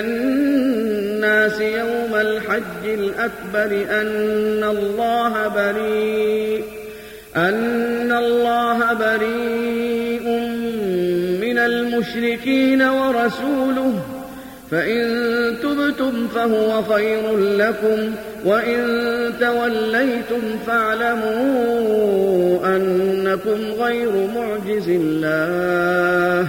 الناس يوم الحج الأكبر أن الله بريء أن الله بريء من المشركين ورسوله. فإن تبتم فهو خير لكم وإن توليتم فاعلموا أنكم غير معجز الله.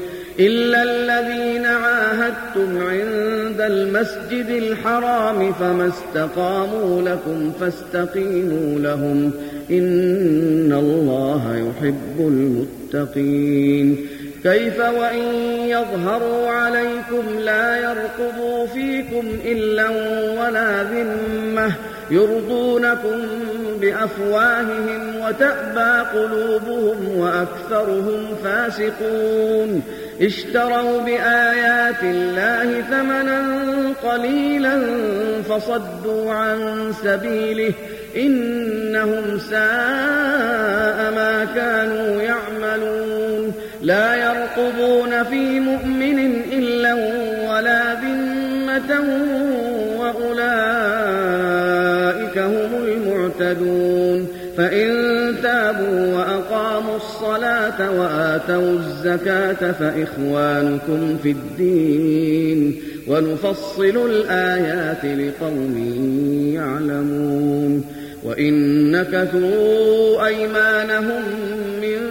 إلا الذين عاهدتم عند المسجد الحرام فما استقاموا لكم فاستقيموا لهم إن الله يحب المتقين. كيف وإن يظهروا عليكم لا يرقبوا فيكم إلا ولا ذمة يرضونكم بأفواههم وتأبى قلوبهم وأكثرهم فاسقون اشتروا بآيات الله ثمنا قليلا فصدوا عن سبيله إنهم ساء ما كانوا يعملون لا يرقبون في مؤمن إلا ولا ذمة وأولئك هم المعتدون فإن تابوا وأقاموا الصلاة وآتوا الزكاة فإخوانكم في الدين ونفصل الآيات لقوم يعلمون وإن نكثوا أيمانهم من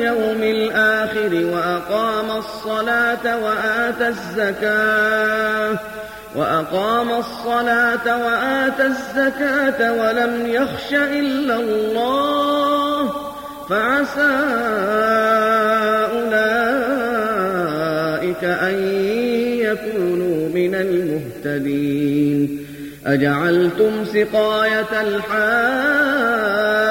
الآخر وأقام الصلاة وآتى الزكاة. وأقام الصلاة وآتى الزكاة ولم يخش إلا الله. فعسى أولئك أن يكونوا من المهتدين. أجعلتم سقاية الحاج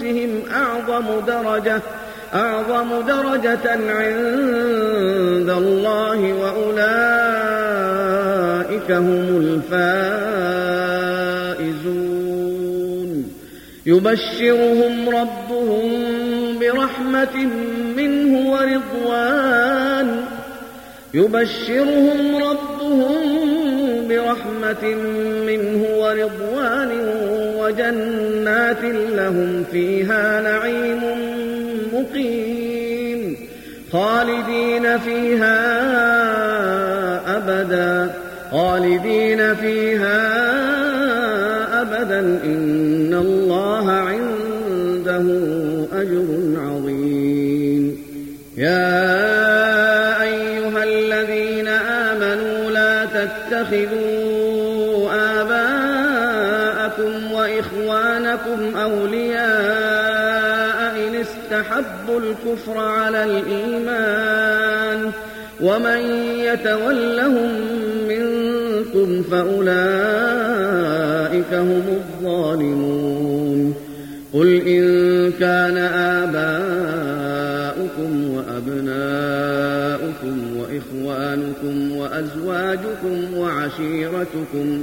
وأنفسهم أعظم درجة أعظم درجة عند الله وأولئك هم الفائزون. يبشرهم ربهم برحمة منه ورضوان. يبشرهم ربهم برحمة منه ورضوان. وجنات لهم فيها نعيم مقيم. خالدين فيها أبدا. خالدين فيها أبدا. إن الله عنده أجر عظيم. يا استحبوا الكفر على الإيمان ومن يتولهم منكم فأولئك هم الظالمون قل إن كان آباؤكم وأبناؤكم وإخوانكم وأزواجكم وعشيرتكم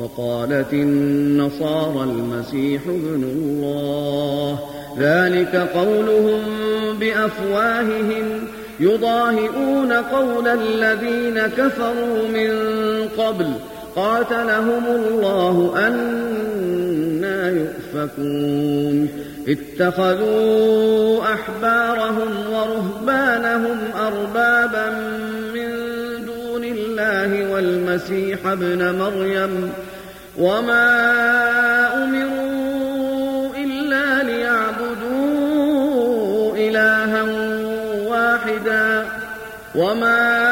وقالت النصارى المسيح ابن الله. ذلك قولهم بأفواههم. يضاهئون قول الذين كفروا من قبل. قاتلهم الله أنا يؤفكون. اتخذوا أحبارهم ورهبانهم أربابا من الله والمسيح ابن مريم وما أمروا إلا ليعبدوا إلها واحدا وما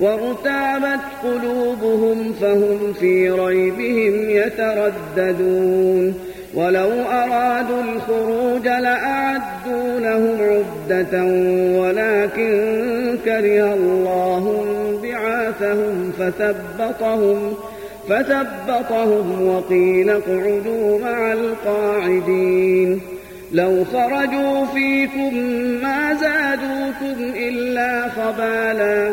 وارتابت قلوبهم فهم في ريبهم يترددون. ولو أرادوا الخروج لأعدوا له عدة ولكن كره الله بعاثهم فثبطهم فثبطهم وقيل اقعدوا مع القاعدين. لو خرجوا فيكم ما زادوكم إلا خبالا.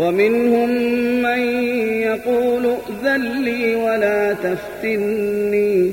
ومنهم من يقول ائذن لي ولا تفتني.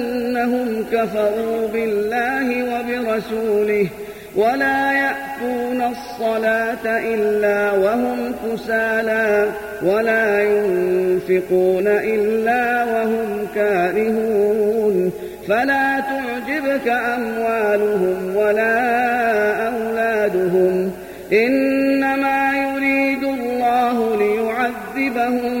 أنهم كفروا بالله وبرسوله ولا يأتون الصلاة إلا وهم كسالى ولا ينفقون إلا وهم كارهون فلا تعجبك أموالهم ولا أولادهم إنما يريد الله ليعذبهم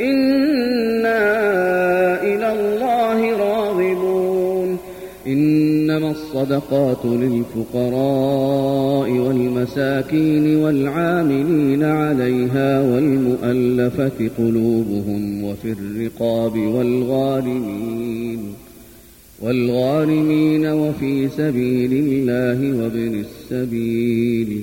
إنا إلى الله راغبون إنما الصدقات للفقراء والمساكين والعاملين عليها والمؤلفة قلوبهم وفي الرقاب والغارمين والغارمين وفي سبيل الله وابن السبيل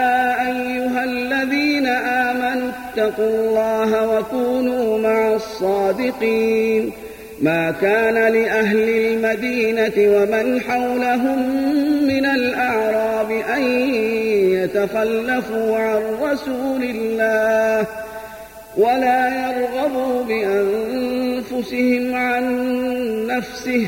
آمنوا اتقوا الله وكونوا مع الصادقين. ما كان لأهل المدينة ومن حولهم من الأعراب أن يتخلفوا عن رسول الله ولا يرغبوا بأنفسهم عن نفسه